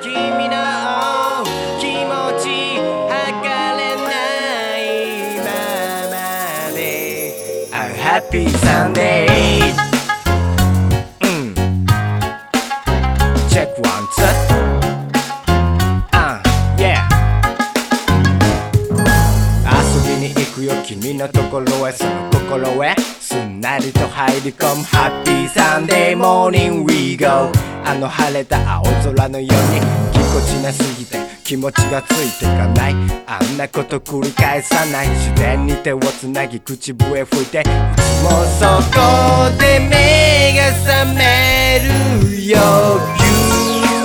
君の気持ち測れないままで。I'm happy Sunday. Check one, 遊びに行くよ君のところへ。その心へ。すんなりと入り込む。ハッピーサンデーモーニングウィーゴーあの晴れた青空のようにぎこちなすぎて気持ちがついてかない。あんなこと繰り返さない。自然に手をつなぎ口笛吹いていつもそこで目が覚めるよ。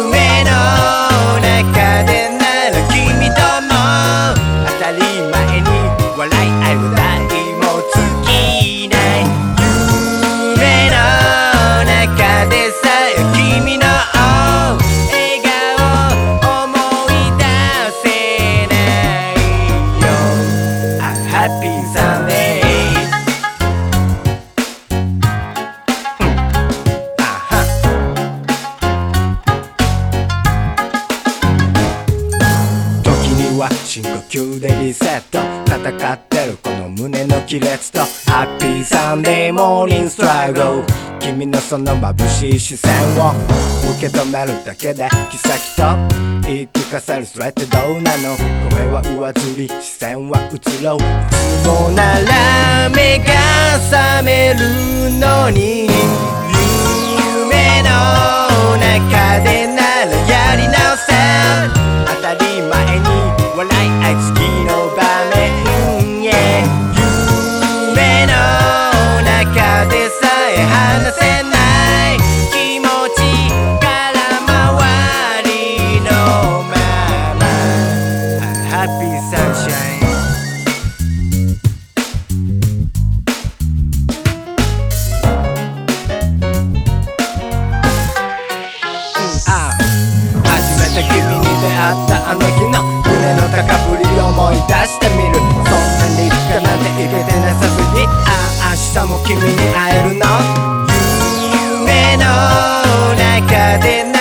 夢の中でなら君とも当たり前に笑いは深呼吸でリセット。戦ってるこの胸の亀裂と。Happy Sunday Morning Struggle 君のその眩しい視線を受け止めるだけで奇跡と言い聞かせるそれってどうなの？声は上ずり視線は移ろう。いつもなら目が覚めるのに。初めて君に出会ったあの日の胸の高ぶり思い出してみる。そんなに行かなんていてなさずにあ明日も君に会えるの。夢の中でな